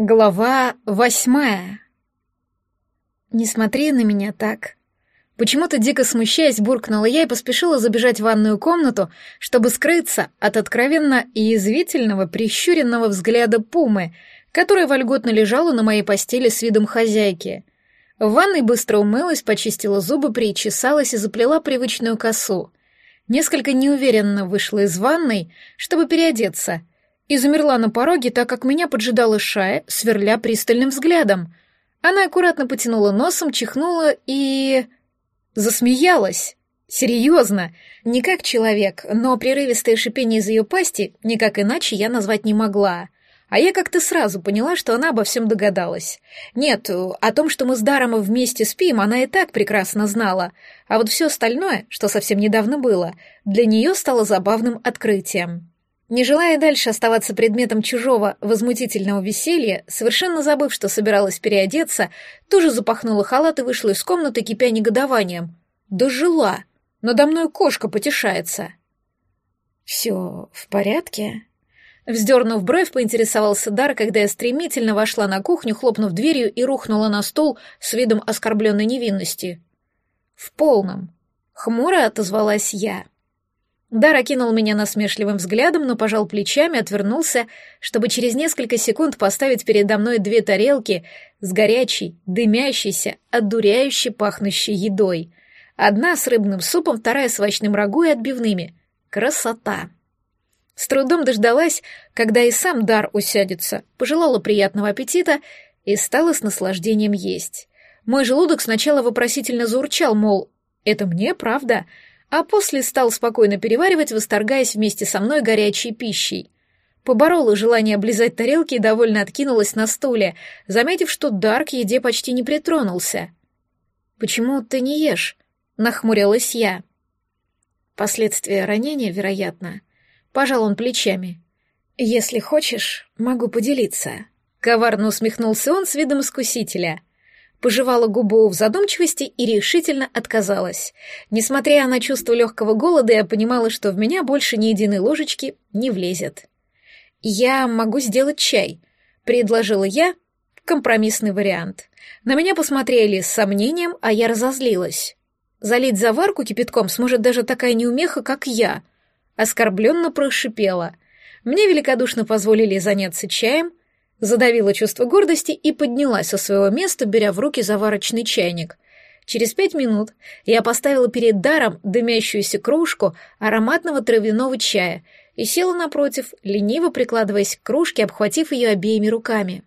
Глава восьмая. «Не смотри на меня так». Почему-то дико смущаясь, буркнула я и поспешила забежать в ванную комнату, чтобы скрыться от откровенно язвительного, прищуренного взгляда пумы, которая вольготно лежала на моей постели с видом хозяйки. В ванной быстро умылась, почистила зубы, причесалась и заплела привычную косу. Несколько неуверенно вышла из ванной, чтобы переодеться — и замерла на пороге, так как меня поджидала Шая, сверля пристальным взглядом. Она аккуратно потянула носом, чихнула и... засмеялась. Серьезно, не как человек, но прерывистое шипение из ее пасти никак иначе я назвать не могла. А я как-то сразу поняла, что она обо всем догадалась. Нет, о том, что мы с Даром вместе спим, она и так прекрасно знала. А вот все остальное, что совсем недавно было, для нее стало забавным открытием. Не желая дальше оставаться предметом чужого возмутительного веселья, совершенно забыв, что собиралась переодеться, тоже запахнула халат и вышла из комнаты, кипя негодованием. «Дожила! Надо мной кошка потешается!» «Все в порядке?» Вздернув бровь, поинтересовался Дар, когда я стремительно вошла на кухню, хлопнув дверью и рухнула на стол с видом оскорбленной невинности. «В полном», — хмуро отозвалась я. Дар окинул меня насмешливым взглядом, но пожал плечами, отвернулся, чтобы через несколько секунд поставить передо мной две тарелки с горячей, дымящейся, одуряюще пахнущей едой. Одна с рыбным супом, вторая с овощным рагу и отбивными. Красота! С трудом дождалась, когда и сам Дар усядется, пожелала приятного аппетита и стала с наслаждением есть. Мой желудок сначала вопросительно заурчал, мол, это мне, правда? — а после стал спокойно переваривать, восторгаясь вместе со мной горячей пищей. Поборола желание облизать тарелки и довольно откинулась на стуле, заметив, что Дар к еде почти не притронулся. «Почему ты не ешь?» — нахмурилась я. Последствия ранения, вероятно. Пожал он плечами. «Если хочешь, могу поделиться». Коварно усмехнулся он с видом искусителя — пожевала губу в задумчивости и решительно отказалась. Несмотря на чувство легкого голода, я понимала, что в меня больше ни единой ложечки не влезет. «Я могу сделать чай», — предложила я, компромиссный вариант. На меня посмотрели с сомнением, а я разозлилась. Залить заварку кипятком сможет даже такая неумеха, как я. Оскорбленно прошипела. Мне великодушно позволили заняться чаем, Задавила чувство гордости и поднялась со своего места, беря в руки заварочный чайник. Через пять минут я поставила перед даром дымящуюся кружку ароматного травяного чая и села напротив, лениво прикладываясь к кружке, обхватив ее обеими руками.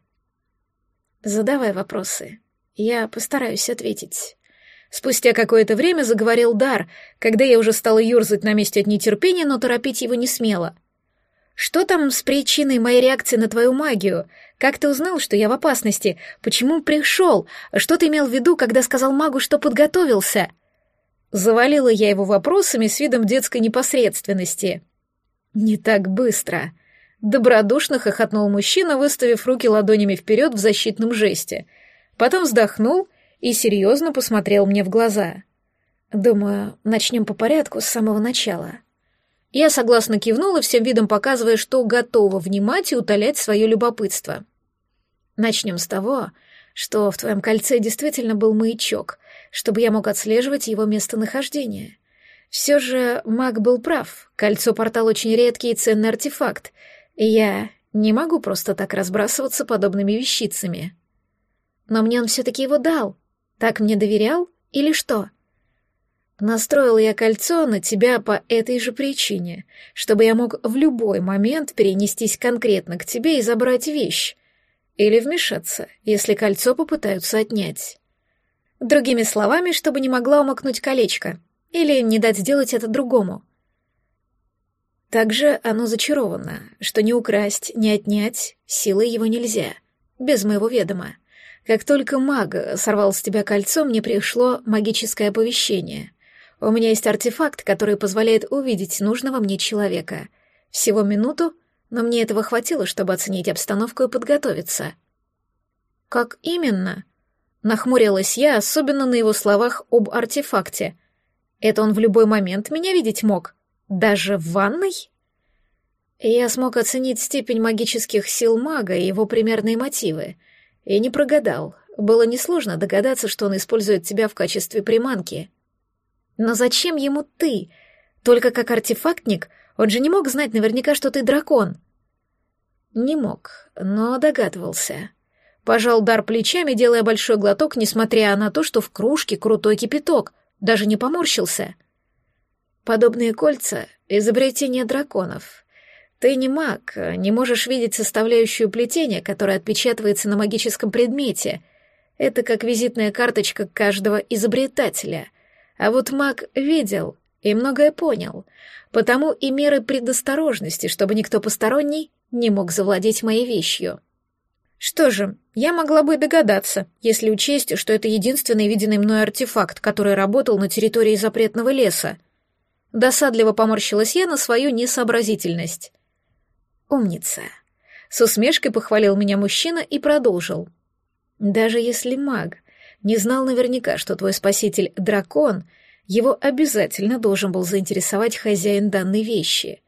«Задавай вопросы. Я постараюсь ответить». Спустя какое-то время заговорил Дар, когда я уже стала юрзать на месте от нетерпения, но торопить его не смела — что там с причиной моей реакции на твою магию? Как ты узнал, что я в опасности? Почему пришел? Что ты имел в виду, когда сказал магу, что подготовился?» Завалила я его вопросами с видом детской непосредственности. «Не так быстро», — добродушно хохотнул мужчина, выставив руки ладонями вперед в защитном жесте. Потом вздохнул и серьезно посмотрел мне в глаза. «Думаю, начнем по порядку с самого начала». Я согласно кивнула, всем видом показывая, что готова внимать и утолять свое любопытство. Начнем с того, что в твоем кольце действительно был маячок, чтобы я мог отслеживать его местонахождение. Все же маг был прав, кольцо-портал очень редкий и ценный артефакт, и я не могу просто так разбрасываться подобными вещицами. Но мне он все-таки его дал. Так мне доверял или что?» Настроил я кольцо на тебя по этой же причине, чтобы я мог в любой момент перенестись конкретно к тебе и забрать вещь. Или вмешаться, если кольцо попытаются отнять. Другими словами, чтобы не могла умокнуть колечко. Или не дать сделать это другому. Также оно зачаровано, что не украсть, не отнять силой его нельзя, без моего ведома. Как только маг сорвал с тебя кольцо, мне пришло магическое оповещение — у меня есть артефакт, который позволяет увидеть нужного мне человека. Всего минуту, но мне этого хватило, чтобы оценить обстановку и подготовиться. Как именно? Нахмурилась я, особенно на его словах об артефакте. Это он в любой момент меня видеть мог? Даже в ванной? Я смог оценить степень магических сил мага и его примерные мотивы. И не прогадал. Было несложно догадаться, что он использует тебя в качестве приманки. Но зачем ему ты? Только как артефактник? Он же не мог знать наверняка, что ты дракон. Не мог, но догадывался. Пожал дар плечами, делая большой глоток, несмотря на то, что в кружке крутой кипяток, даже не поморщился. Подобные кольца — изобретение драконов. Ты не маг, не можешь видеть составляющую плетения, которая отпечатывается на магическом предмете. Это как визитная карточка каждого изобретателя. А вот маг видел и многое понял, потому и меры предосторожности, чтобы никто посторонний не мог завладеть моей вещью. Что же, я могла бы догадаться, если учесть, что это единственный виденный мной артефакт, который работал на территории запретного леса. Досадливо поморщилась я на свою несообразительность. «Умница!» С усмешкой похвалил меня мужчина и продолжил. «Даже если маг не знал наверняка, что твой спаситель — дракон, его обязательно должен был заинтересовать хозяин данной вещи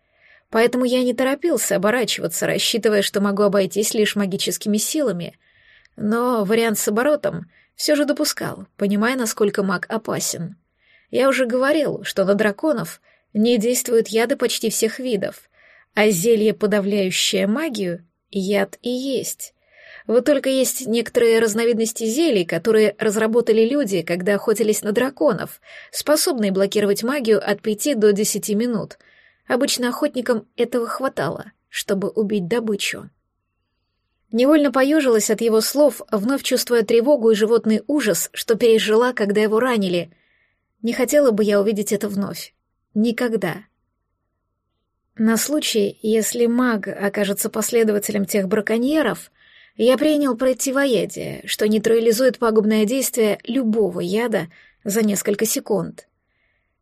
поэтому я не торопился оборачиваться, рассчитывая, что могу обойтись лишь магическими силами. Но вариант с оборотом все же допускал, понимая, насколько маг опасен. Я уже говорил, что на драконов не действуют яды почти всех видов, а зелье, подавляющее магию, яд и есть. Вот только есть некоторые разновидности зелий, которые разработали люди, когда охотились на драконов, способные блокировать магию от пяти до десяти минут — Обычно охотникам этого хватало, чтобы убить добычу. Невольно поежилась от его слов, вновь чувствуя тревогу и животный ужас, что пережила, когда его ранили. Не хотела бы я увидеть это вновь. Никогда. На случай, если маг окажется последователем тех браконьеров, я принял противоядие, что нейтрализует пагубное действие любого яда за несколько секунд.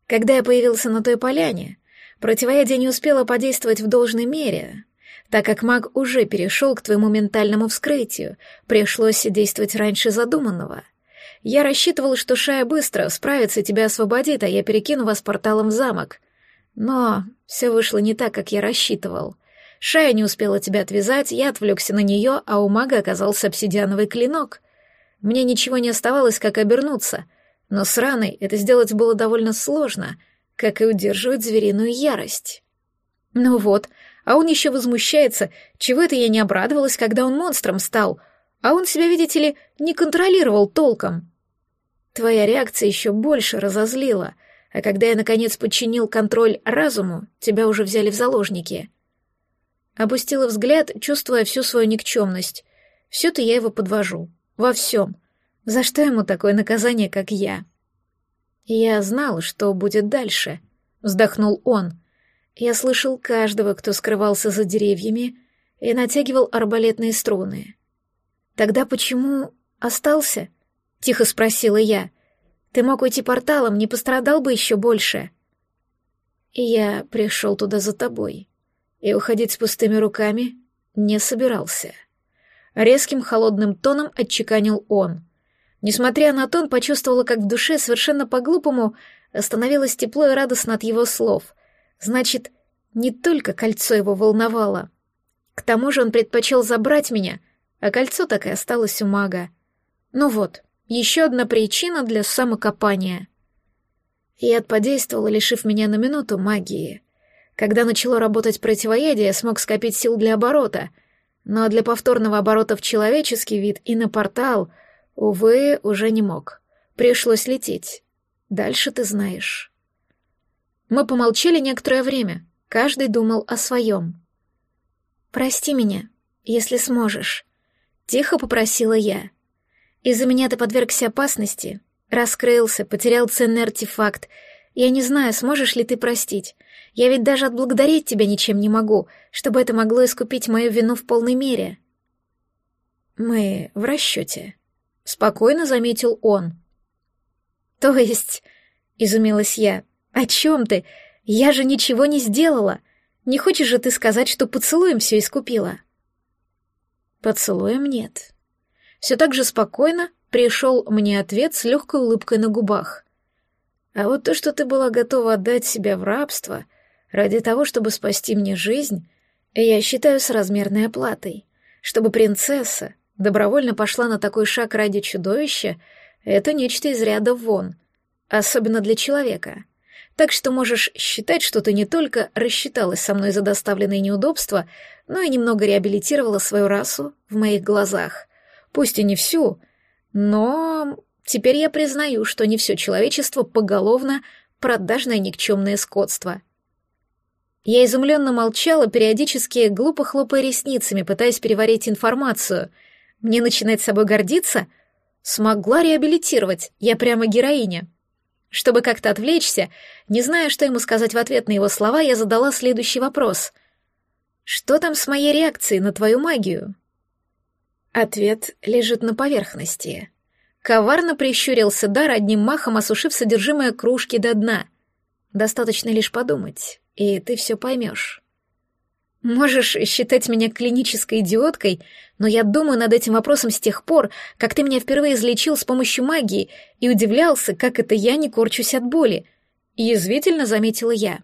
Когда я появился на той поляне, Противоядие не успело подействовать в должной мере, так как маг уже перешел к твоему ментальному вскрытию, пришлось действовать раньше задуманного. Я рассчитывал, что Шая быстро справится и тебя освободит, а я перекину вас порталом в замок. Но все вышло не так, как я рассчитывал. Шая не успела тебя отвязать, я отвлекся на нее, а у мага оказался обсидиановый клинок. Мне ничего не оставалось, как обернуться, но с раной это сделать было довольно сложно — как и удерживать звериную ярость. Ну вот, а он еще возмущается, чего это я не обрадовалась, когда он монстром стал, а он себя, видите ли, не контролировал толком. Твоя реакция еще больше разозлила, а когда я, наконец, подчинил контроль разуму, тебя уже взяли в заложники. Опустила взгляд, чувствуя всю свою никчемность. Все-то я его подвожу. Во всем. За что ему такое наказание, как я?» «Я знал, что будет дальше», — вздохнул он. «Я слышал каждого, кто скрывался за деревьями и натягивал арбалетные струны. Тогда почему остался?» — тихо спросила я. «Ты мог уйти порталом, не пострадал бы еще больше». И я пришел туда за тобой, и уходить с пустыми руками не собирался. Резким холодным тоном отчеканил он — Несмотря на тон, почувствовала, как в душе совершенно по-глупому становилось тепло и радостно от его слов. Значит, не только кольцо его волновало. К тому же он предпочел забрать меня, а кольцо так и осталось у мага. Ну вот, еще одна причина для самокопания. Яд подействовал, лишив меня на минуту магии. Когда начало работать противоядие, смог скопить сил для оборота, но для повторного оборота в человеческий вид и на портал — Увы, уже не мог. Пришлось лететь. Дальше ты знаешь. Мы помолчали некоторое время. Каждый думал о своем. «Прости меня, если сможешь», — тихо попросила я. «Из-за меня ты подвергся опасности, раскрылся, потерял ценный артефакт. Я не знаю, сможешь ли ты простить. Я ведь даже отблагодарить тебя ничем не могу, чтобы это могло искупить мою вину в полной мере». «Мы в расчете», — спокойно заметил он. «То есть...» — изумилась я. «О чем ты? Я же ничего не сделала. Не хочешь же ты сказать, что поцелуем все искупила?» «Поцелуем нет». Все так же спокойно пришел мне ответ с легкой улыбкой на губах. «А вот то, что ты была готова отдать себя в рабство ради того, чтобы спасти мне жизнь, Я считаю с размерной оплатой. Чтобы принцесса добровольно пошла на такой шаг ради чудовища, это нечто из ряда вон, особенно для человека. Так что можешь считать, что ты не только рассчиталась со мной за доставленные неудобства, но и немного реабилитировала свою расу в моих глазах. Пусть и не всю, но теперь я признаю, что не все человечество поголовно продажное никчемное скотство. Я изумленно молчала, периодически глупо хлопая ресницами, пытаясь переварить информацию. Мне начинать собой гордиться? Смогла реабилитировать, я прямо героиня. Чтобы как-то отвлечься, не зная, что ему сказать в ответ на его слова, я задала следующий вопрос. «Что там с моей реакцией на твою магию?» Ответ лежит на поверхности. Коварно прищурился Дар, одним махом осушив содержимое кружки до дна. Достаточно лишь подумать, и ты все поймешь. Можешь считать меня клинической идиоткой, но я думаю над этим вопросом с тех пор, как ты меня впервые излечил с помощью магии и удивлялся, как это я не корчусь от боли. Язвительно заметила я.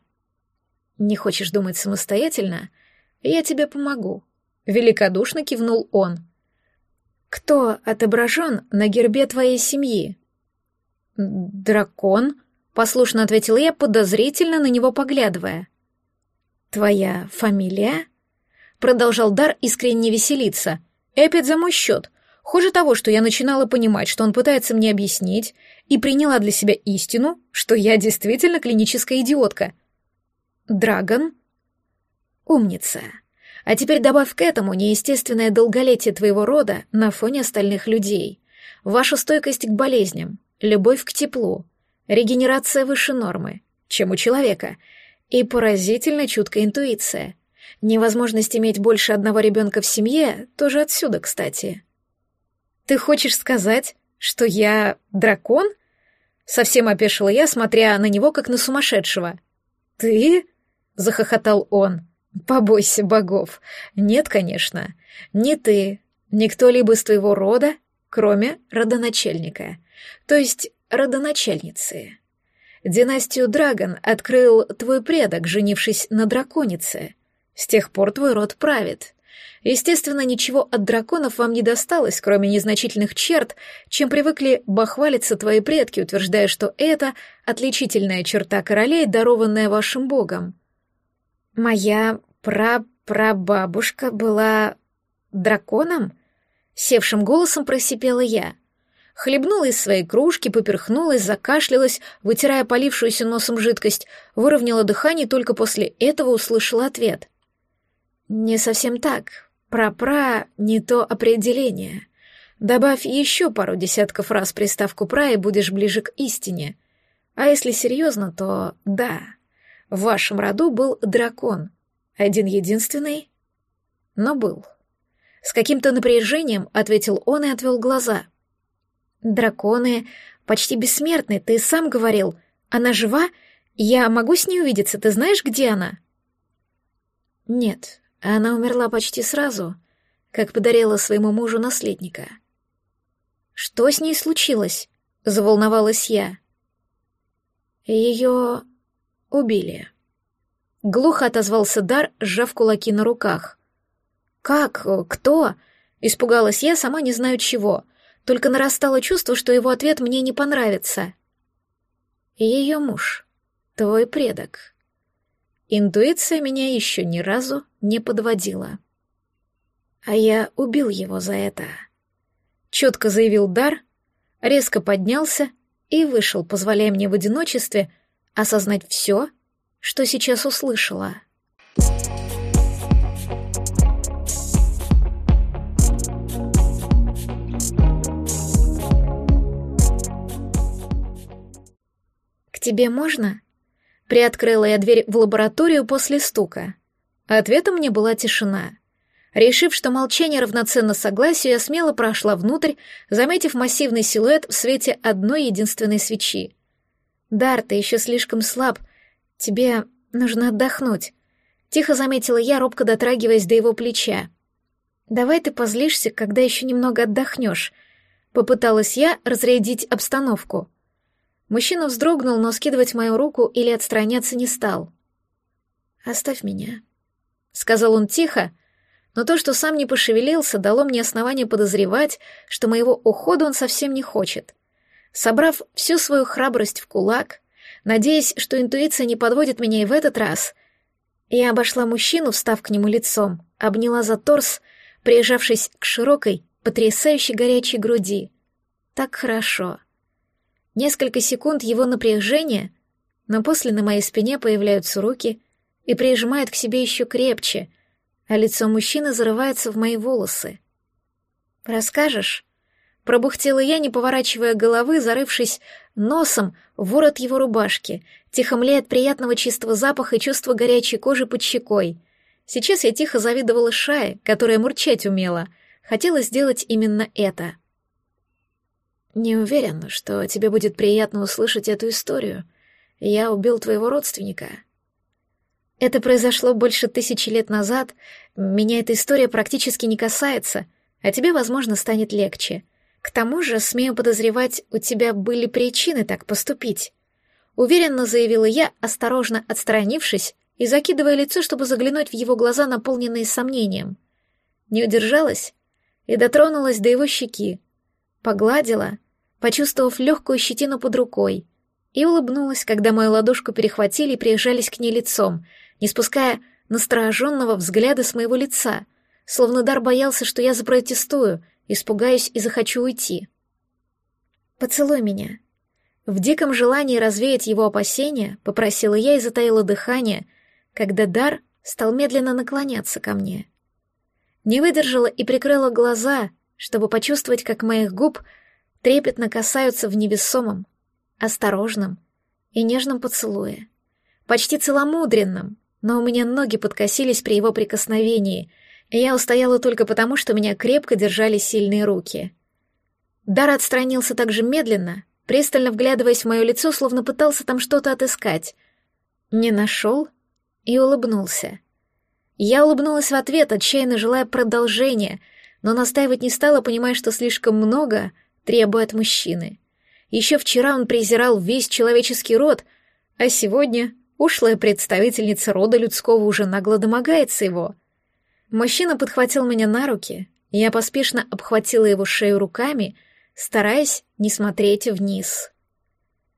Не хочешь думать самостоятельно? Я тебе помогу. Великодушно кивнул он. Кто отображен на гербе твоей семьи? Дракон, послушно ответила я, подозрительно на него поглядывая. «Твоя фамилия?» Продолжал Дар искренне веселиться. Опять за мой счет. Хуже того, что я начинала понимать, что он пытается мне объяснить, и приняла для себя истину, что я действительно клиническая идиотка. Драгон? Умница. А теперь добавь к этому неестественное долголетие твоего рода на фоне остальных людей, вашу стойкость к болезням, любовь к теплу, регенерация выше нормы, чем у человека — и поразительно чуткая интуиция. Невозможность иметь больше одного ребенка в семье тоже отсюда, кстати. «Ты хочешь сказать, что я дракон?» Совсем опешила я, смотря на него, как на сумасшедшего. «Ты?» — захохотал он. «Побойся богов. Нет, конечно. Не ты, ни кто-либо из твоего рода, кроме родоначальника. То есть родоначальницы. Династию Драгон открыл твой предок, женившись на драконице. С тех пор твой род правит. Естественно, ничего от драконов вам не досталось, кроме незначительных черт, чем привыкли бахвалиться твои предки, утверждая, что это отличительная черта королей, дарованная вашим богом. Моя прапрабабушка была драконом? Севшим голосом просипела я — хлебнула из своей кружки, поперхнулась, закашлялась, вытирая полившуюся носом жидкость, выровняла дыхание только после этого услышала ответ. «Не совсем так. Про-пра — не то определение. Добавь еще пару десятков раз приставку «пра» и будешь ближе к истине. А если серьезно, то да, в вашем роду был дракон. Один-единственный, но был». С каким-то напряжением ответил он и отвел глаза — Драконы почти бессмертны, ты сам говорил. Она жива? Я могу с ней увидеться, ты знаешь, где она? Нет, она умерла почти сразу, как подарила своему мужу наследника. Что с ней случилось? Заволновалась я. Ее убили. Глухо отозвался Дар, сжав кулаки на руках. «Как? Кто?» — испугалась я, сама не знаю чего — только нарастало чувство, что его ответ мне не понравится. Ее муж, твой предок. Интуиция меня еще ни разу не подводила. А я убил его за это. Четко заявил Дар, резко поднялся и вышел, позволяя мне в одиночестве осознать все, что сейчас услышала. Тебе можно?» Приоткрыла я дверь в лабораторию после стука. Ответом мне была тишина. Решив, что молчание равноценно согласию, я смело прошла внутрь, заметив массивный силуэт в свете одной единственной свечи. «Дар, ты еще слишком слаб. Тебе нужно отдохнуть», — тихо заметила я, робко дотрагиваясь до его плеча. «Давай ты позлишься, когда еще немного отдохнешь», — попыталась я разрядить обстановку. Мужчина вздрогнул, но скидывать мою руку или отстраняться не стал. «Оставь меня», — сказал он тихо, но то, что сам не пошевелился, дало мне основание подозревать, что моего ухода он совсем не хочет. Собрав всю свою храбрость в кулак, надеясь, что интуиция не подводит меня и в этот раз, я обошла мужчину, встав к нему лицом, обняла за торс, прижавшись к широкой, потрясающей горячей груди. Так хорошо. Несколько секунд его напряжения, но после на моей спине появляются руки и прижимают к себе еще крепче, а лицо мужчины зарывается в мои волосы. «Расскажешь?» Пробухтела я, не поворачивая головы, зарывшись носом в ворот его рубашки, тихо млея от приятного чистого запаха и чувства горячей кожи под щекой. Сейчас я тихо завидовала Шае, которая мурчать умела. Хотела сделать именно это. «Не уверен, что тебе будет приятно услышать эту историю. Я убил твоего родственника». Это произошло больше тысячи лет назад, меня эта история практически не касается, а тебе, возможно, станет легче — к тому же, смею подозревать, у тебя были причины так поступить. Уверенно заявила я, осторожно отстранившись и закидывая лицо, чтобы заглянуть в его глаза, наполненные сомнением. Не удержалась и дотронулась до его щеки, погладила, почувствовав легкую щетину под рукой, и улыбнулась, когда мою ладошку перехватили и прижались к ней лицом, не спуская настороженного взгляда с моего лица, словно Дар боялся, что я запротестую — испугаюсь и захочу уйти. «Поцелуй меня». В диком желании развеять его опасения попросила я и затаила дыхание, когда Дар стал медленно наклоняться ко мне. Не выдержала и прикрыла глаза, чтобы почувствовать, как моих губ трепетно касаются в невесомом, осторожном и нежном поцелуе. Почти целомудренном, но у меня ноги подкосились при его прикосновении — я устояла только потому, что меня крепко держали сильные руки. Дар отстранился так же медленно, пристально вглядываясь в мое лицо, словно пытался там что-то отыскать. Не нашел и улыбнулся. Я улыбнулась в ответ, отчаянно желая продолжения, но настаивать не стала, понимая, что слишком много требует мужчины. Еще вчера он презирал весь человеческий род, а сегодня ушлая представительница рода людского уже нагло домогается его — Мужчина подхватил меня на руки, и я поспешно обхватила его шею руками, стараясь не смотреть вниз.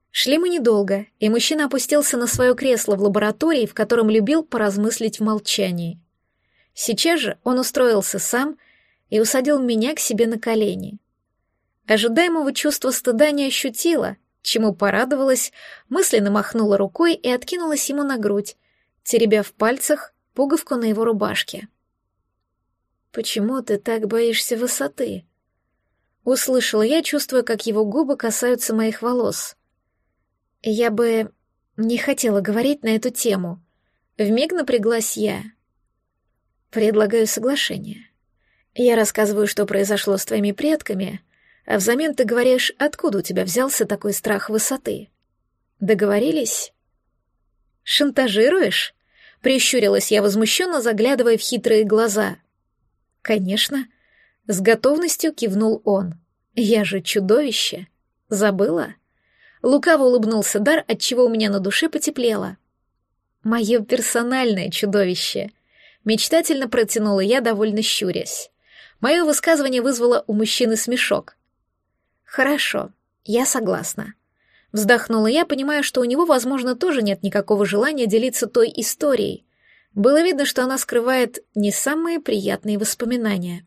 Шли мы недолго, и мужчина опустился на свое кресло в лаборатории, в котором любил поразмыслить в молчании. Сейчас же он устроился сам и усадил меня к себе на колени. Ожидаемого чувства стыда не ощутила, чему порадовалась, мысленно махнула рукой и откинулась ему на грудь, теребя в пальцах пуговку на его рубашке. «Почему ты так боишься высоты?» Услышала я, чувствуя, как его губы касаются моих волос. Я бы не хотела говорить на эту тему. Вмиг напряглась я. Предлагаю соглашение. Я рассказываю, что произошло с твоими предками, а взамен ты говоришь, откуда у тебя взялся такой страх высоты. Договорились? Шантажируешь? Прищурилась я возмущенно, заглядывая в хитрые глаза — «Конечно», — с готовностью кивнул он. «Я же чудовище. Забыла?» Лукаво улыбнулся Дар, отчего у меня на душе потеплело. «Мое персональное чудовище», — мечтательно протянула я, довольно щурясь. Мое высказывание вызвало у мужчины смешок. «Хорошо, я согласна». Вздохнула я, понимая, что у него, возможно, тоже нет никакого желания делиться той историей, было видно, что она скрывает не самые приятные воспоминания.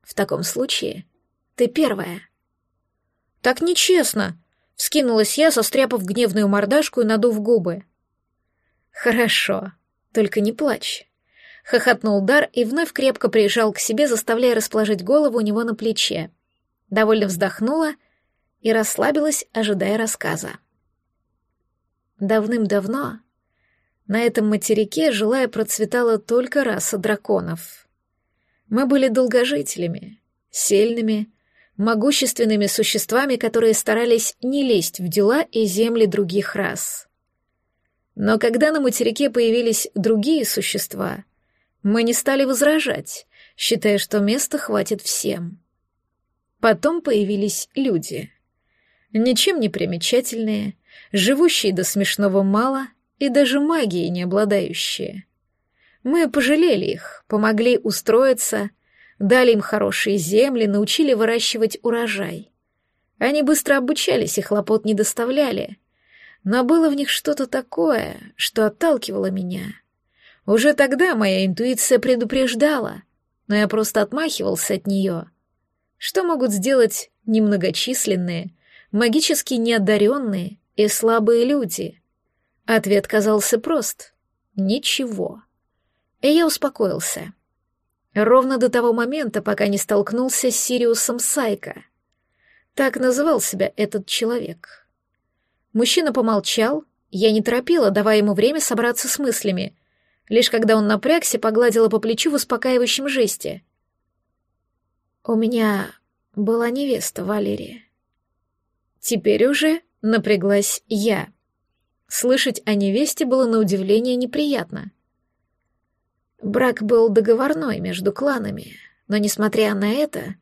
В таком случае ты первая. Так нечестно, вскинулась я, состряпав гневную мордашку и надув губы. Хорошо, только не плачь. Хохотнул Дар и вновь крепко прижал к себе, заставляя расположить голову у него на плече. Довольно вздохнула и расслабилась, ожидая рассказа. Давным-давно на этом материке жила и процветала только раса драконов. Мы были долгожителями, сильными, могущественными существами, которые старались не лезть в дела и земли других рас. Но когда на материке появились другие существа, мы не стали возражать, считая, что места хватит всем. Потом появились люди. Ничем не примечательные, живущие до смешного мало — и даже магией не обладающие. Мы пожалели их, помогли устроиться, дали им хорошие земли, научили выращивать урожай. Они быстро обучались и хлопот не доставляли. Но было в них что-то такое, что отталкивало меня. Уже тогда моя интуиция предупреждала, но я просто отмахивался от нее. Что могут сделать немногочисленные, магически неодаренные и слабые люди? Ответ казался прост — ничего. И я успокоился. Ровно до того момента, пока не столкнулся с Сириусом Сайка. Так называл себя этот человек. Мужчина помолчал, я не торопила, давая ему время собраться с мыслями. Лишь когда он напрягся, погладила по плечу в успокаивающем жесте. «У меня была невеста, Валерия». Теперь уже напряглась я. Слышать о невесте было на удивление неприятно. Брак был договорной между кланами, но, несмотря на это,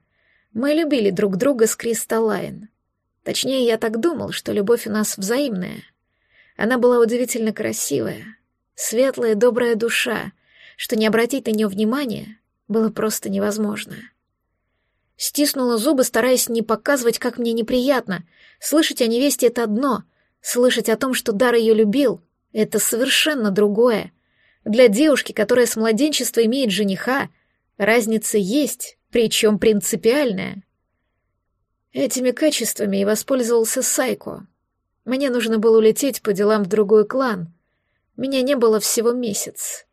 мы любили друг друга с Кристаллайн. Точнее, я так думал, что любовь у нас взаимная. Она была удивительно красивая, светлая, добрая душа, что не обратить на нее внимания было просто невозможно. Стиснула зубы, стараясь не показывать, как мне неприятно. Слышать о невесте — это одно, слышать о том, что Дар ее любил — это совершенно другое. Для девушки, которая с младенчества имеет жениха, разница есть, причем принципиальная. Этими качествами и воспользовался Сайко. Мне нужно было улететь по делам в другой клан. Меня не было всего месяц.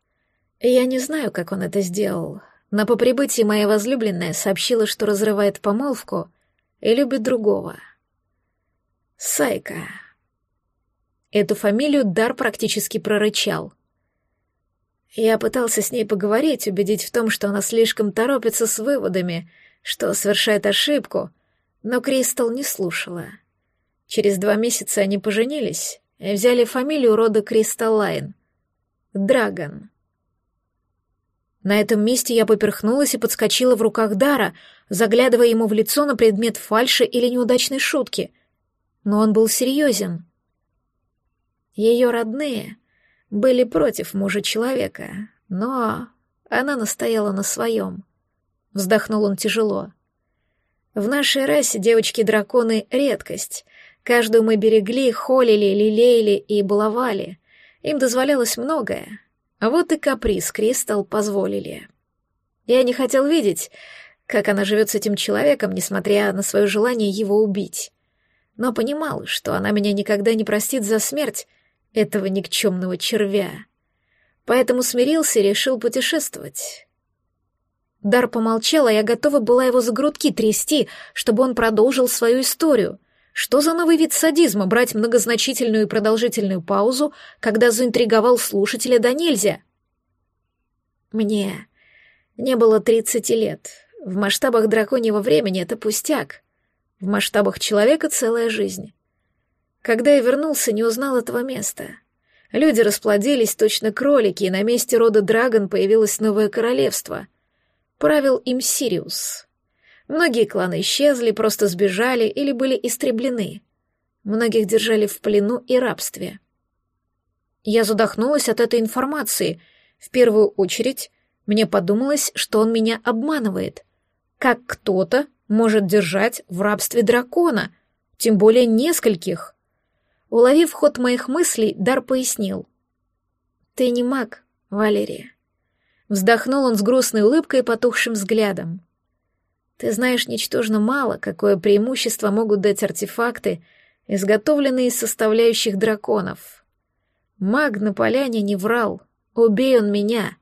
Я не знаю, как он это сделал, но по прибытии моя возлюбленная сообщила, что разрывает помолвку и любит другого. Сайка. Эту фамилию Дар практически прорычал — я пытался с ней поговорить, убедить в том, что она слишком торопится с выводами, что совершает ошибку, но Кристал не слушала. Через два месяца они поженились и взяли фамилию рода Кристаллайн — Драгон. На этом месте я поперхнулась и подскочила в руках Дара, заглядывая ему в лицо на предмет фальши или неудачной шутки. Но он был серьезен. Ее родные — были против мужа человека, но она настояла на своем. Вздохнул он тяжело. В нашей расе девочки-драконы — редкость. Каждую мы берегли, холили, лелеяли и баловали. Им дозволялось многое. А вот и каприз Кристал позволили. Я не хотел видеть, как она живет с этим человеком, несмотря на свое желание его убить. Но понимал, что она меня никогда не простит за смерть, этого никчемного червя. Поэтому смирился и решил путешествовать. Дар помолчал, а я готова была его за грудки трясти, чтобы он продолжил свою историю. Что за новый вид садизма брать многозначительную и продолжительную паузу, когда заинтриговал слушателя да нельзя? Мне не было тридцати лет. В масштабах драконьего времени это пустяк. В масштабах человека целая жизнь. Когда я вернулся, не узнал этого места. Люди расплодились точно кролики, и на месте рода Драгон появилось новое королевство. Правил им Сириус. Многие кланы исчезли, просто сбежали или были истреблены. Многих держали в плену и рабстве. Я задохнулась от этой информации. В первую очередь, мне подумалось, что он меня обманывает. Как кто-то может держать в рабстве дракона, тем более нескольких? Уловив ход моих мыслей, Дар пояснил. «Ты не маг, Валерия». Вздохнул он с грустной улыбкой и потухшим взглядом. «Ты знаешь ничтожно мало, какое преимущество могут дать артефакты, изготовленные из составляющих драконов. Маг на поляне не врал. Убей он меня.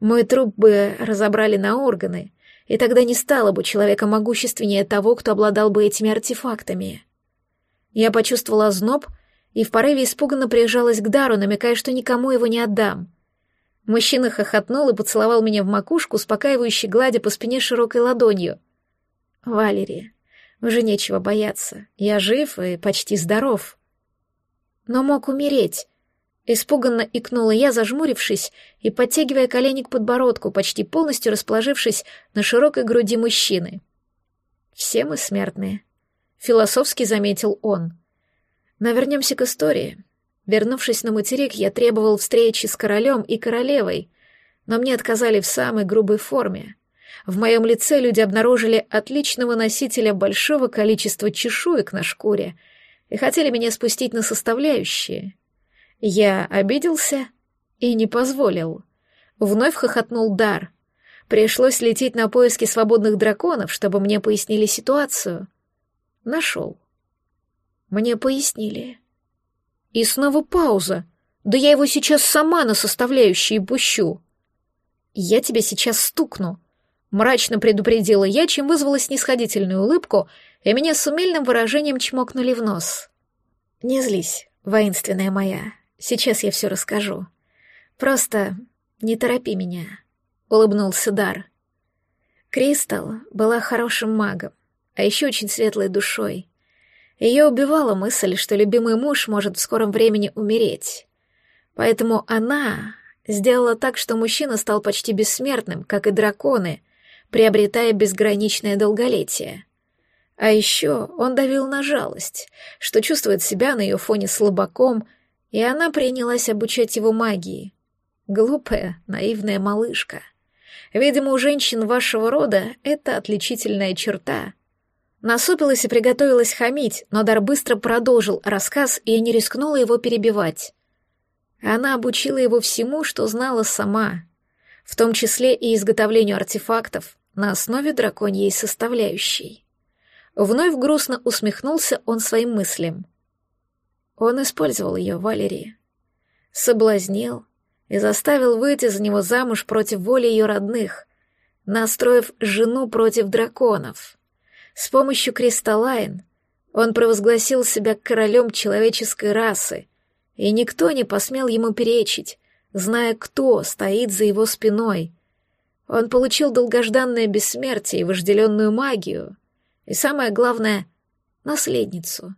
Мой труп бы разобрали на органы, и тогда не стало бы человека могущественнее того, кто обладал бы этими артефактами». Я почувствовала озноб и в порыве испуганно прижалась к Дару, намекая, что никому его не отдам. Мужчина хохотнул и поцеловал меня в макушку, успокаивающе гладя по спине широкой ладонью. «Валерия, уже нечего бояться. Я жив и почти здоров». «Но мог умереть», — испуганно икнула я, зажмурившись и подтягивая колени к подбородку, почти полностью расположившись на широкой груди мужчины. «Все мы смертные», — философски заметил он. Но вернемся к истории. Вернувшись на материк, я требовал встречи с королем и королевой, но мне отказали в самой грубой форме. В моем лице люди обнаружили отличного носителя большого количества чешуек на шкуре и хотели меня спустить на составляющие. Я обиделся и не позволил. Вновь хохотнул Дар. Пришлось лететь на поиски свободных драконов, чтобы мне пояснили ситуацию. Нашел. Мне пояснили. И снова пауза. Да я его сейчас сама на составляющие пущу. Я тебя сейчас стукну. Мрачно предупредила я, чем вызвала снисходительную улыбку, и меня с умельным выражением чмокнули в нос. Не злись, воинственная моя. Сейчас я все расскажу. Просто не торопи меня, улыбнулся Дар. Кристал была хорошим магом, а еще очень светлой душой. Ее убивала мысль, что любимый муж может в скором времени умереть. Поэтому она сделала так, что мужчина стал почти бессмертным, как и драконы, приобретая безграничное долголетие. А еще он давил на жалость, что чувствует себя на ее фоне слабаком, и она принялась обучать его магии. Глупая, наивная малышка. Видимо, у женщин вашего рода это отличительная черта — Насупилась и приготовилась хамить, но Дар быстро продолжил рассказ, и я не рискнула его перебивать. Она обучила его всему, что знала сама, в том числе и изготовлению артефактов на основе драконьей составляющей. Вновь грустно усмехнулся он своим мыслям. Он использовал ее, Валерии. Соблазнил и заставил выйти за него замуж против воли ее родных, настроив жену против драконов. С помощью Кристаллайн он провозгласил себя королем человеческой расы, и никто не посмел ему перечить, зная, кто стоит за его спиной. Он получил долгожданное бессмертие и вожделенную магию, и самое главное — наследницу,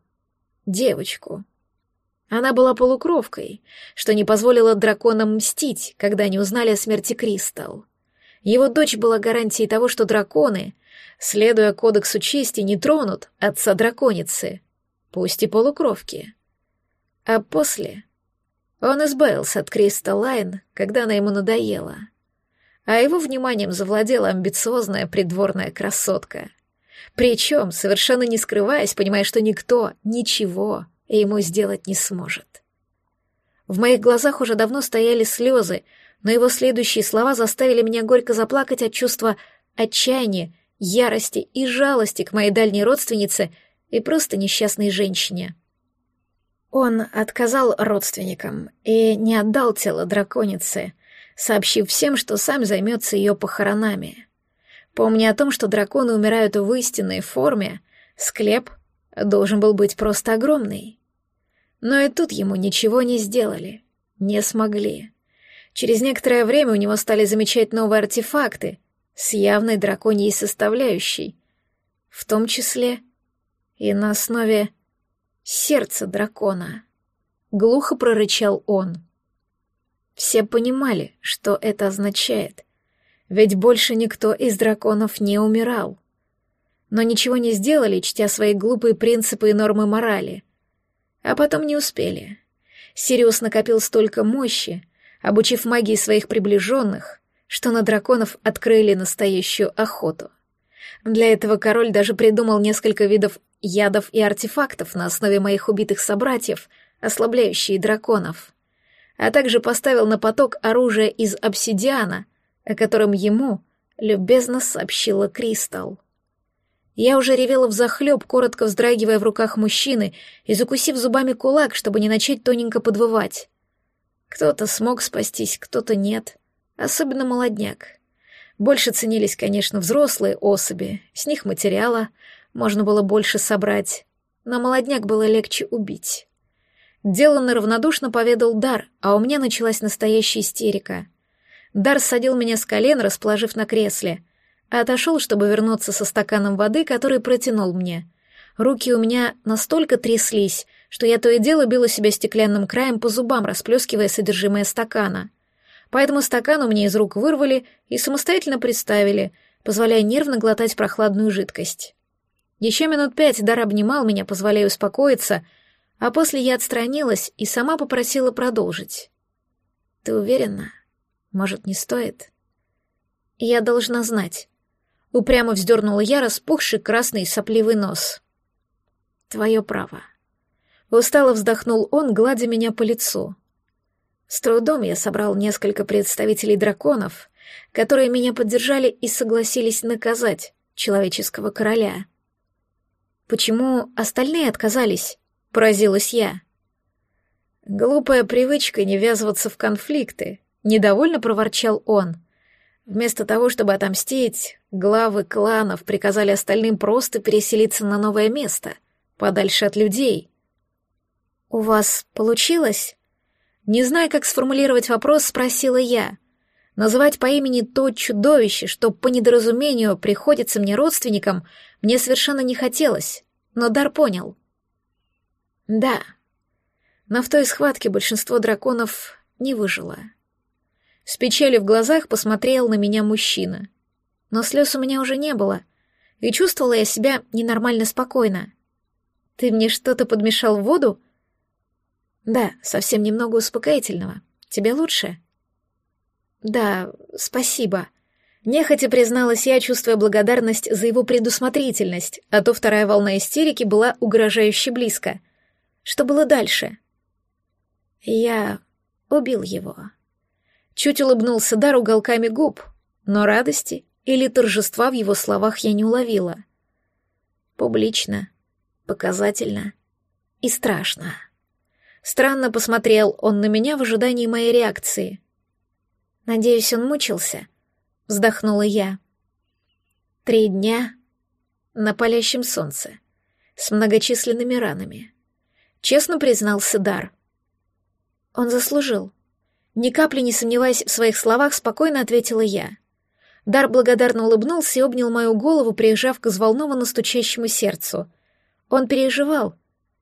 девочку. Она была полукровкой, что не позволило драконам мстить, когда они узнали о смерти Кристалл. Его дочь была гарантией того, что драконы — следуя кодексу чести, не тронут отца драконицы, пусть и полукровки. А после он избавился от Криста Лайн, когда она ему надоела. А его вниманием завладела амбициозная придворная красотка. Причем, совершенно не скрываясь, понимая, что никто ничего ему сделать не сможет. В моих глазах уже давно стояли слезы, но его следующие слова заставили меня горько заплакать от чувства отчаяния ярости и жалости к моей дальней родственнице и просто несчастной женщине. Он отказал родственникам и не отдал тело драконице, сообщив всем, что сам займется ее похоронами. Помня о том, что драконы умирают в истинной форме, склеп должен был быть просто огромный. Но и тут ему ничего не сделали, не смогли. Через некоторое время у него стали замечать новые артефакты, с явной драконьей составляющей, в том числе и на основе сердца дракона. Глухо прорычал он. Все понимали, что это означает, ведь больше никто из драконов не умирал. Но ничего не сделали, чтя свои глупые принципы и нормы морали. А потом не успели. Сириус накопил столько мощи, обучив магии своих приближенных, что на драконов открыли настоящую охоту. Для этого король даже придумал несколько видов ядов и артефактов на основе моих убитых собратьев, ослабляющие драконов, а также поставил на поток оружие из обсидиана, о котором ему любезно сообщила Кристалл. Я уже ревела взахлеб, коротко вздрагивая в руках мужчины и закусив зубами кулак, чтобы не начать тоненько подвывать. Кто-то смог спастись, кто-то нет особенно молодняк. Больше ценились, конечно, взрослые особи, с них материала можно было больше собрать, но молодняк было легче убить. Деланно равнодушно поведал Дар, а у меня началась настоящая истерика. Дар садил меня с колен, расположив на кресле, а отошел, чтобы вернуться со стаканом воды, который протянул мне. Руки у меня настолько тряслись, что я то и дело била себя стеклянным краем по зубам, расплескивая содержимое стакана поэтому стакан у меня из рук вырвали и самостоятельно приставили, позволяя нервно глотать прохладную жидкость. Еще минут пять Дар обнимал меня, позволяя успокоиться, а после я отстранилась и сама попросила продолжить. «Ты уверена? Может, не стоит? Я должна знать. Упрямо вздернула я распухший красный сопливый нос. Твое право. Устало вздохнул он, гладя меня по лицу. С трудом я собрал несколько представителей драконов, которые меня поддержали и согласились наказать человеческого короля. Почему остальные отказались? Поразилась я. Глупая привычка не ввязываться в конфликты, недовольно проворчал он. Вместо того, чтобы отомстить, главы кланов приказали остальным просто переселиться на новое место, подальше от людей. «У вас получилось?» Не зная, как сформулировать вопрос, спросила я. Называть по имени то чудовище, что по недоразумению приходится мне родственникам, мне совершенно не хотелось, но Дар понял. Да, но в той схватке большинство драконов не выжило. С печалью в глазах посмотрел на меня мужчина. Но слез у меня уже не было, и чувствовала я себя ненормально спокойно. «Ты мне что-то подмешал в воду?» Да, совсем немного успокоительного. Тебе лучше? Да, спасибо. Нехотя призналась я, чувствуя благодарность за его предусмотрительность, а то вторая волна истерики была угрожающе близко. Что было дальше? Я убил его. Чуть улыбнулся Дар уголками губ, но радости или торжества в его словах я не уловила. Публично, показательно и страшно. Странно посмотрел он на меня в ожидании моей реакции. Надеюсь, он мучился. Вздохнула я. Три дня на палящем солнце, с многочисленными ранами. Честно признался Дар. Он заслужил. Ни капли не сомневаясь в своих словах, спокойно ответила я. Дар благодарно улыбнулся и обнял мою голову, прижав к взволнованно стучащему сердцу. Он переживал,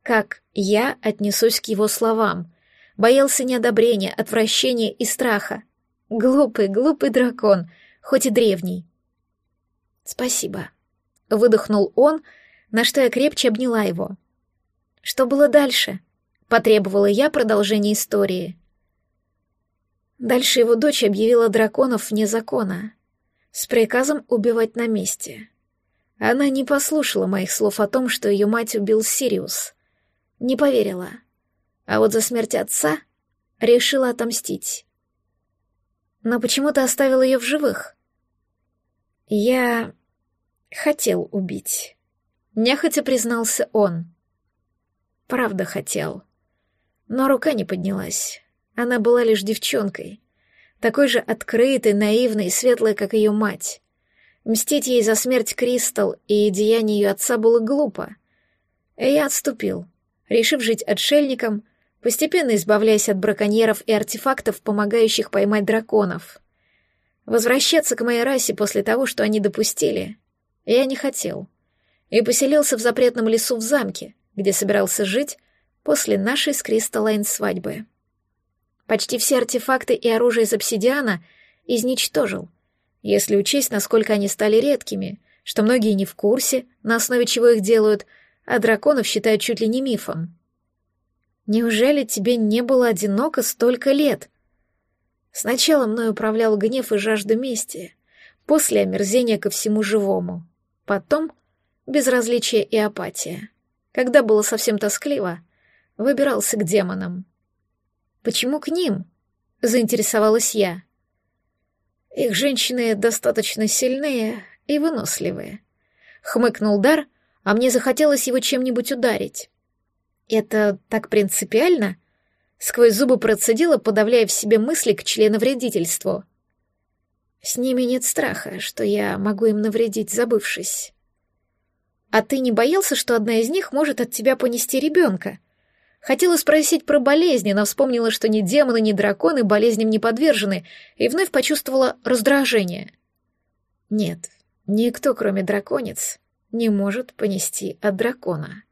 как я отнесусь к его словам. Боялся неодобрения, отвращения и страха. Глупый, глупый дракон, хоть и древний. «Спасибо», — выдохнул он, на что я крепче обняла его. «Что было дальше?» — потребовала я продолжения истории. Дальше его дочь объявила драконов вне закона, с приказом убивать на месте. Она не послушала моих слов о том, что ее мать убил Сириус. Не поверила. А вот за смерть отца решила отомстить. Но почему ты оставил ее в живых? Я хотел убить. Нехотя признался он. Правда хотел. Но рука не поднялась. Она была лишь девчонкой. Такой же открытой, наивной и светлой, как ее мать. Мстить ей за смерть Кристал и деяние ее отца было глупо. И я отступил решив жить отшельником, постепенно избавляясь от браконьеров и артефактов, помогающих поймать драконов. Возвращаться к моей расе после того, что они допустили, я не хотел, и поселился в запретном лесу в замке, где собирался жить после нашей с Кристалайн свадьбы. Почти все артефакты и оружие из обсидиана изничтожил, если учесть, насколько они стали редкими, что многие не в курсе, на основе чего их делают — а драконов считают чуть ли не мифом. Неужели тебе не было одиноко столько лет? Сначала мной управлял гнев и жажда мести, после омерзения ко всему живому, потом безразличие и апатия. Когда было совсем тоскливо, выбирался к демонам. Почему к ним? Заинтересовалась я. Их женщины достаточно сильные и выносливые. Хмыкнул Дар, а мне захотелось его чем-нибудь ударить. Это так принципиально? Сквозь зубы процедила, подавляя в себе мысли к членовредительству. С ними нет страха, что я могу им навредить, забывшись. А ты не боялся, что одна из них может от тебя понести ребенка? Хотела спросить про болезни, но вспомнила, что ни демоны, ни драконы болезням не подвержены, и вновь почувствовала раздражение. Нет, никто, кроме драконец, не может понести от дракона.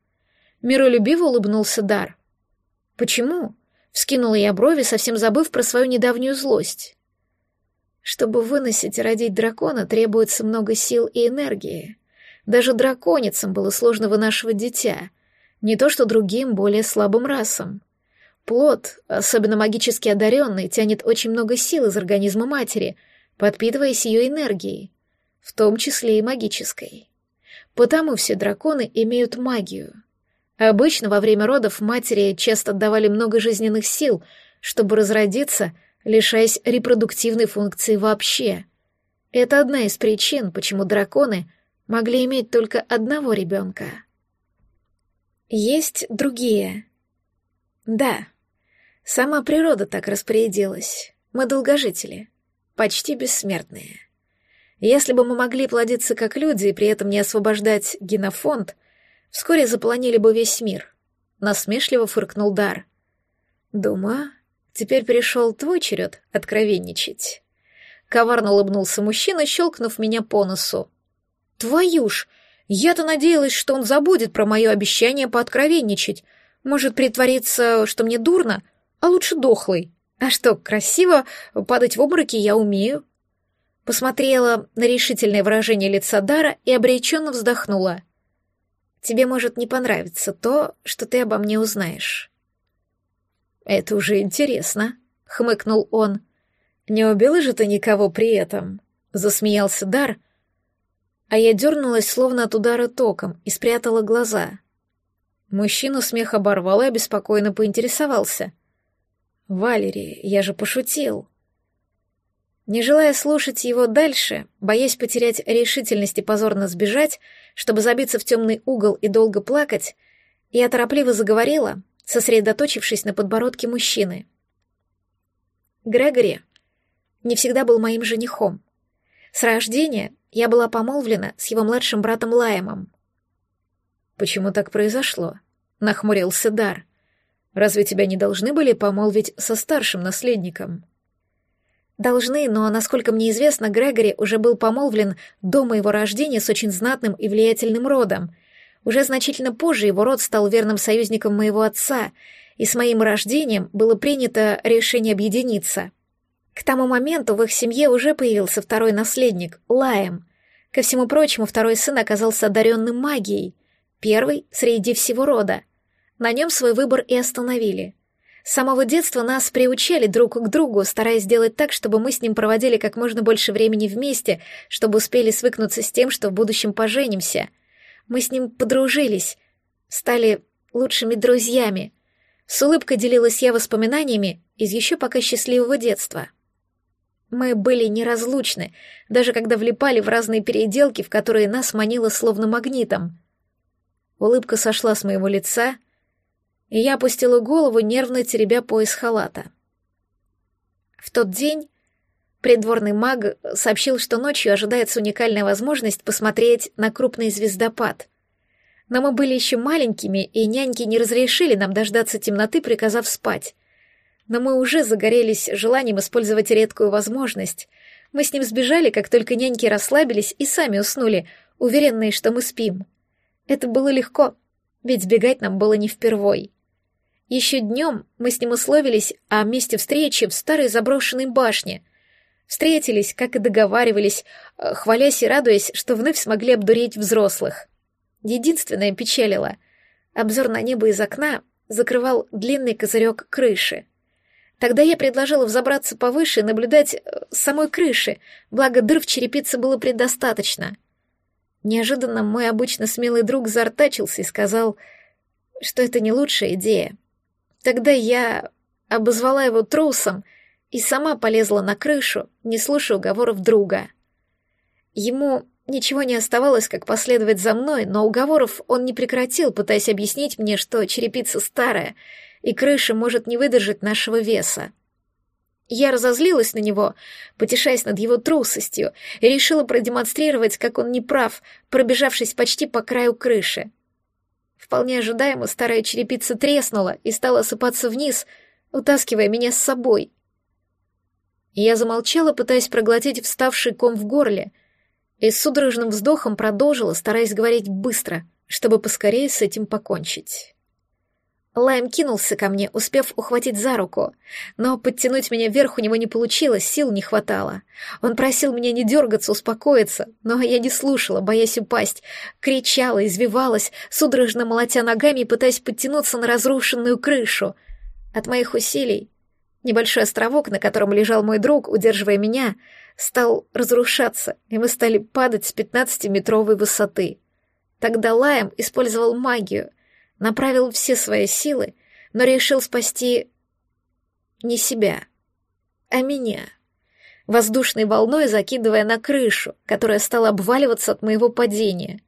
Миролюбиво улыбнулся Дар. «Почему?» — вскинула я брови, совсем забыв про свою недавнюю злость. «Чтобы выносить и родить дракона, требуется много сил и энергии. Даже драконицам было сложно вынашивать дитя, не то что другим, более слабым расам. Плод, особенно магически одаренный, тянет очень много сил из организма матери, подпитываясь ее энергией, в том числе и магической. Потому все драконы имеют магию. Обычно во время родов матери часто отдавали много жизненных сил, чтобы разродиться, лишаясь репродуктивной функции вообще. Это одна из причин, почему драконы могли иметь только одного ребенка. Есть другие. Да, сама природа так распорядилась. Мы долгожители, почти бессмертные. Если бы мы могли плодиться как люди и при этом не освобождать генофонд, вскоре заполонили бы весь мир. Насмешливо фыркнул Дар. Думаю, теперь пришел твой черед откровенничать. Коварно улыбнулся мужчина, щелкнув меня по носу. Твою ж! Я-то надеялась, что он забудет про мое обещание пооткровенничать. Может притвориться, что мне дурно, а лучше дохлый. А что, красиво, падать в обмороки я умею. Посмотрела на решительное выражение лица Дара и обреченно вздохнула. Тебе может не понравиться то, что ты обо мне узнаешь. Это уже интересно, хмыкнул он. Не убила же ты никого при этом? Засмеялся Дар, а я дернулась словно от удара током и спрятала глаза. Мужчину смех оборвал и обеспокоенно поинтересовался. «Валерий, я же пошутил». Не желая слушать его дальше, боясь потерять решительность и позорно сбежать, чтобы забиться в темный угол и долго плакать, я торопливо заговорила, сосредоточившись на подбородке мужчины. Грегори не всегда был моим женихом. С рождения я была помолвлена с его младшим братом Лаемом. «Почему так произошло?» — нахмурился Дар. «Разве тебя не должны были помолвить со старшим наследником?» «Должны, но, насколько мне известно, Грегори уже был помолвлен до моего рождения с очень знатным и влиятельным родом. Уже значительно позже его род стал верным союзником моего отца, и с моим рождением было принято решение объединиться». К тому моменту в их семье уже появился второй наследник, Лаем. Ко всему прочему, второй сын оказался одаренным магией, первый среди всего рода. На нем свой выбор и остановили. С самого детства нас приучали друг к другу, стараясь сделать так, чтобы мы с ним проводили как можно больше времени вместе, чтобы успели свыкнуться с тем, что в будущем поженимся. Мы с ним подружились, стали лучшими друзьями. С улыбкой делилась я воспоминаниями из еще пока счастливого детства. Мы были неразлучны, даже когда влипали в разные переделки, в которые нас манило словно магнитом. Улыбка сошла с моего лица, и я опустила голову, нервно теребя пояс халата. В тот день придворный маг сообщил, что ночью ожидается уникальная возможность посмотреть на крупный звездопад. Но мы были еще маленькими, и няньки не разрешили нам дождаться темноты, приказав спать но мы уже загорелись желанием использовать редкую возможность. Мы с ним сбежали, как только няньки расслабились и сами уснули, уверенные, что мы спим. Это было легко, ведь сбегать нам было не впервой. Еще днем мы с ним условились о месте встречи в старой заброшенной башне. Встретились, как и договаривались, э, хвалясь и радуясь, что вновь смогли обдуреть взрослых. Единственное печалило — обзор на небо из окна закрывал длинный козырек крыши — Тогда я предложила взобраться повыше и наблюдать э, с самой крыши, благо дыр в черепице было предостаточно. Неожиданно мой обычно смелый друг зартачился и сказал, что это не лучшая идея. Тогда я обозвала его трусом и сама полезла на крышу, не слушая уговоров друга. Ему ничего не оставалось, как последовать за мной, но уговоров он не прекратил, пытаясь объяснить мне, что черепица старая — и крыша может не выдержать нашего веса. Я разозлилась на него, потешаясь над его трусостью, и решила продемонстрировать, как он неправ, пробежавшись почти по краю крыши. Вполне ожидаемо старая черепица треснула и стала осыпаться вниз, утаскивая меня с собой. Я замолчала, пытаясь проглотить вставший ком в горле, и с судорожным вздохом продолжила, стараясь говорить быстро, чтобы поскорее с этим покончить. Лайм кинулся ко мне, успев ухватить за руку, но подтянуть меня вверх у него не получилось, сил не хватало. Он просил меня не дергаться, успокоиться, но я не слушала, боясь упасть, кричала, извивалась, судорожно молотя ногами и пытаясь подтянуться на разрушенную крышу. От моих усилий небольшой островок, на котором лежал мой друг, удерживая меня, стал разрушаться, и мы стали падать с 15-метровой высоты. Тогда Лаем использовал магию, направил все свои силы, но решил спасти не себя, а меня, воздушной волной закидывая на крышу, которая стала обваливаться от моего падения.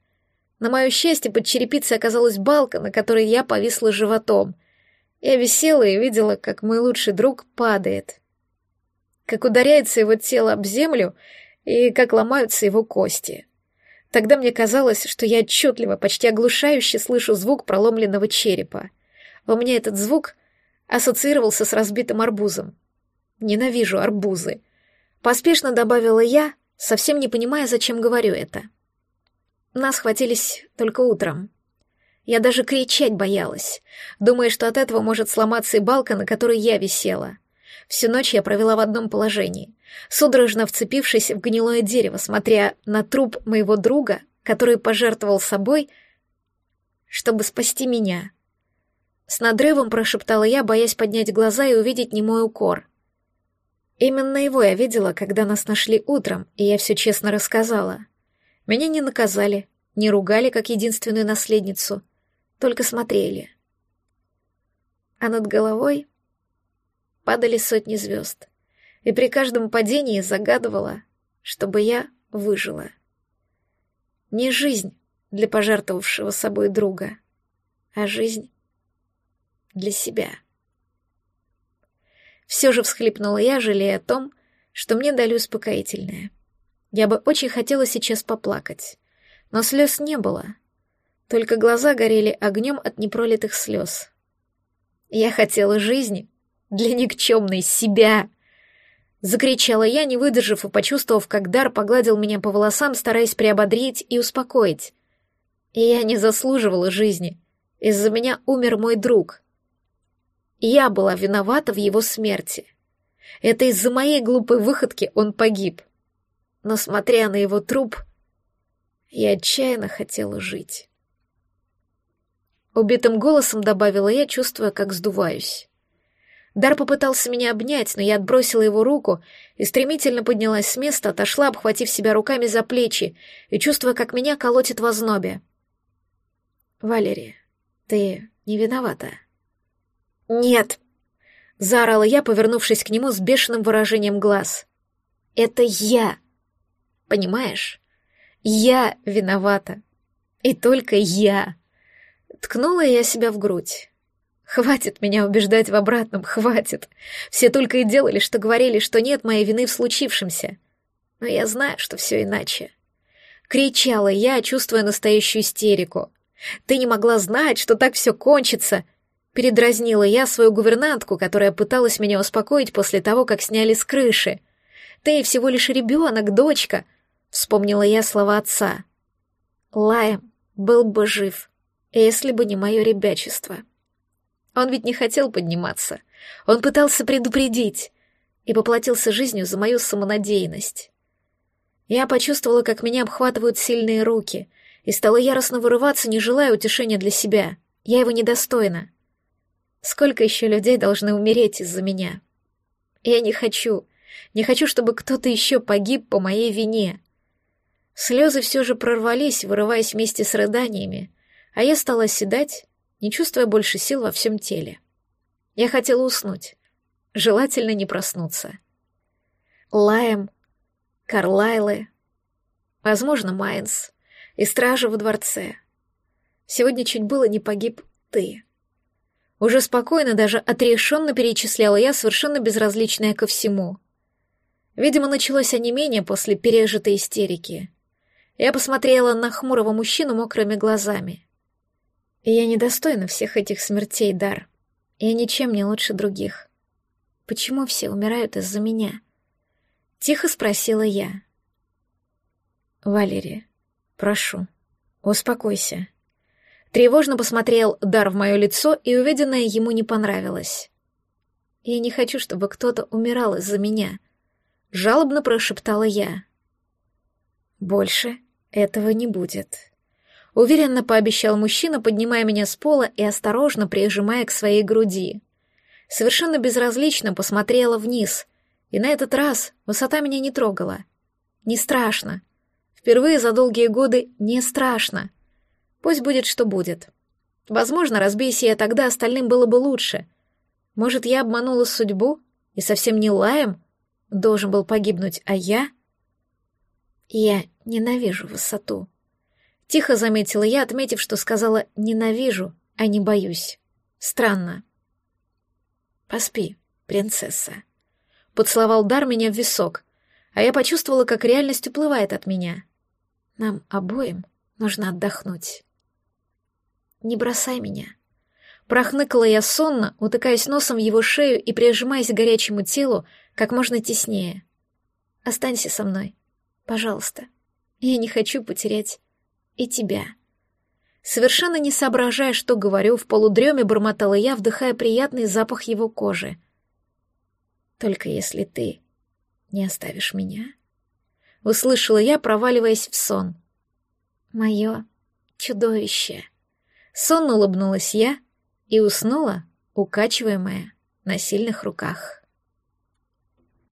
На мое счастье, под черепицей оказалась балка, на которой я повисла животом. Я висела и видела, как мой лучший друг падает. Как ударяется его тело об землю и как ломаются его кости. Тогда мне казалось, что я отчетливо, почти оглушающе слышу звук проломленного черепа. У меня этот звук ассоциировался с разбитым арбузом. Ненавижу арбузы. Поспешно добавила я, совсем не понимая, зачем говорю это. Нас хватились только утром. Я даже кричать боялась, думая, что от этого может сломаться и балка, на которой я висела. Всю ночь я провела в одном положении, судорожно вцепившись в гнилое дерево, смотря на труп моего друга, который пожертвовал собой, чтобы спасти меня. С надрывом прошептала я, боясь поднять глаза и увидеть немой укор. Именно его я видела, когда нас нашли утром, и я все честно рассказала. Меня не наказали, не ругали как единственную наследницу, только смотрели. А над головой падали сотни звезд, и при каждом падении загадывала, чтобы я выжила. Не жизнь для пожертвовавшего собой друга, а жизнь для себя. Все же всхлипнула я, жалея о том, что мне дали успокоительное. Я бы очень хотела сейчас поплакать, но слез не было. Только глаза горели огнем от непролитых слез. Я хотела жизни для никчемной себя. Закричала я, не выдержав и почувствовав, как дар погладил меня по волосам, стараясь приободрить и успокоить. Я не заслуживала жизни. Из-за меня умер мой друг. Я была виновата в его смерти. Это из-за моей глупой выходки он погиб но, смотря на его труп, я отчаянно хотела жить. Убитым голосом добавила я, чувствуя, как сдуваюсь. Дар попытался меня обнять, но я отбросила его руку и стремительно поднялась с места, отошла, обхватив себя руками за плечи и чувствуя, как меня колотит в ознобе. «Валерия, ты не виновата?» «Нет!» — заорала я, повернувшись к нему с бешеным выражением глаз. «Это я Понимаешь? Я виновата. И только я. Ткнула я себя в грудь. Хватит меня убеждать в обратном, хватит. Все только и делали, что говорили, что нет моей вины в случившемся. Но я знаю, что все иначе. Кричала я, чувствуя настоящую истерику. Ты не могла знать, что так все кончится. Передразнила я свою гувернантку, которая пыталась меня успокоить после того, как сняли с крыши. Ты всего лишь ребенок, дочка — Вспомнила я слова отца. Лаем был бы жив, если бы не мое ребячество. Он ведь не хотел подниматься. Он пытался предупредить и поплатился жизнью за мою самонадеянность. Я почувствовала, как меня обхватывают сильные руки, и стала яростно вырываться, не желая утешения для себя. Я его недостойна. Сколько еще людей должны умереть из-за меня? Я не хочу, не хочу, чтобы кто-то еще погиб по моей вине. Слезы все же прорвались, вырываясь вместе с рыданиями, а я стала оседать, не чувствуя больше сил во всем теле. Я хотела уснуть, желательно не проснуться. Лаем, Карлайлы, возможно, Майнс и стражи во дворце. Сегодня чуть было не погиб ты. Уже спокойно, даже отрешенно перечисляла я, совершенно безразличная ко всему. Видимо, началось онемение после пережитой истерики. Я посмотрела на хмурого мужчину мокрыми глазами. И я недостойна всех этих смертей, Дар. Я ничем не лучше других. Почему все умирают из-за меня? Тихо спросила я. Валерия, прошу, успокойся. Тревожно посмотрел Дар в мое лицо, и увиденное ему не понравилось. Я не хочу, чтобы кто-то умирал из-за меня. Жалобно прошептала я. Больше этого не будет. Уверенно пообещал мужчина, поднимая меня с пола и осторожно прижимая к своей груди. совершенно безразлично посмотрела вниз, и на этот раз высота меня не трогала. Не страшно. Впервые за долгие годы не страшно. Пусть будет, что будет. Возможно, разбейся я тогда, остальным было бы лучше. Может, я обманула судьбу и совсем не лаем должен был погибнуть, а я... Я ненавижу высоту. Тихо заметила я, отметив, что сказала «ненавижу», а не «боюсь». Странно. «Поспи, принцесса». Поцеловал Дар меня в висок, а я почувствовала, как реальность уплывает от меня. Нам обоим нужно отдохнуть. «Не бросай меня». Прохныкала я сонно, утыкаясь носом в его шею и прижимаясь к горячему телу как можно теснее. «Останься со мной, пожалуйста. Я не хочу потерять и тебя». Совершенно не соображая, что говорю, в полудреме бормотала я, вдыхая приятный запах его кожи. «Только если ты не оставишь меня», — услышала я, проваливаясь в сон. «Мое чудовище». Сонно улыбнулась я и уснула, укачиваемая на сильных руках.